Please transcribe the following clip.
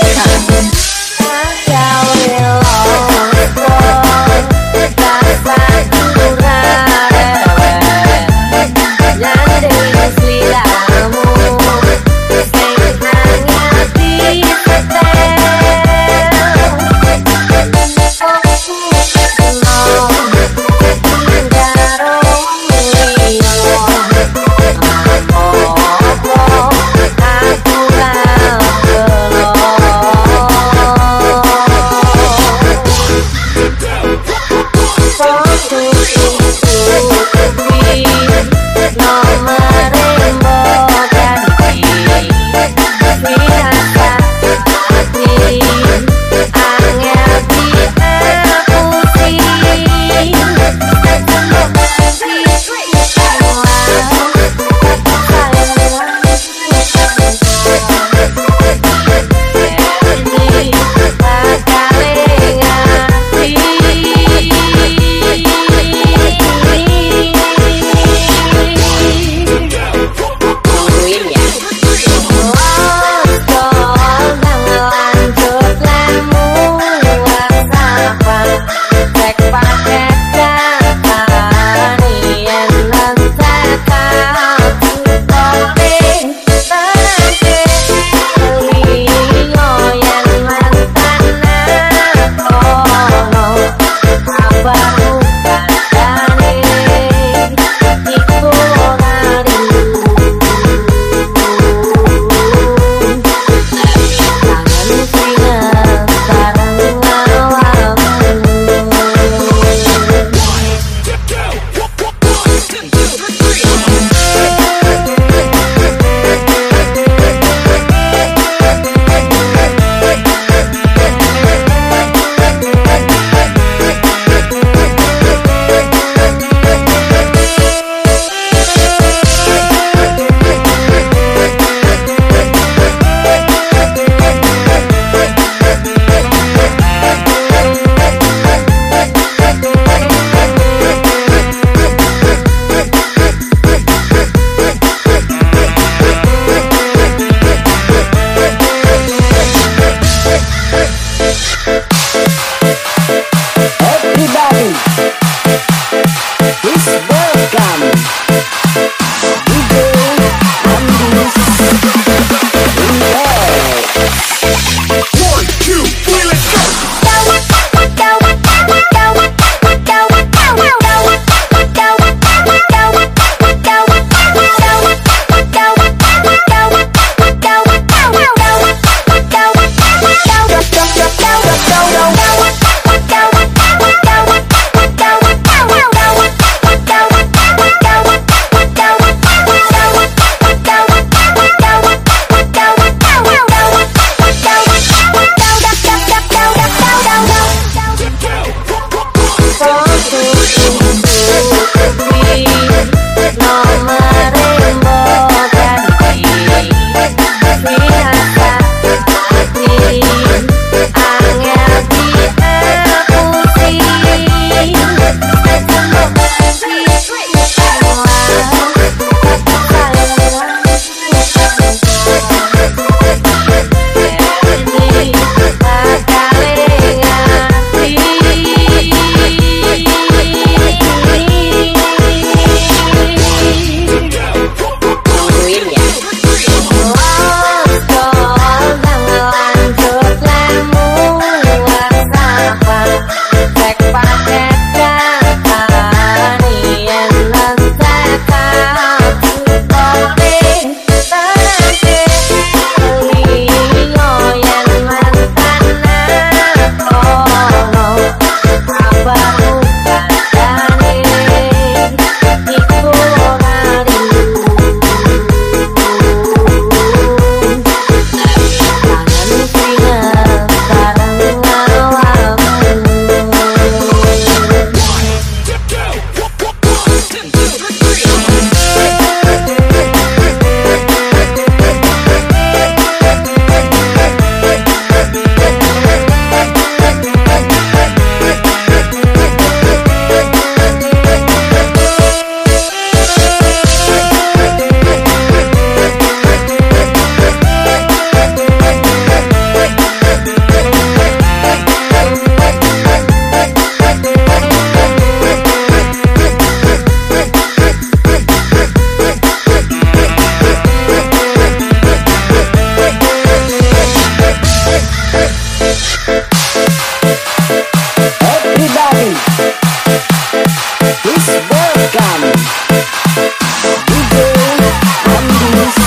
啊 Bobby. welcome. Today, I'm doing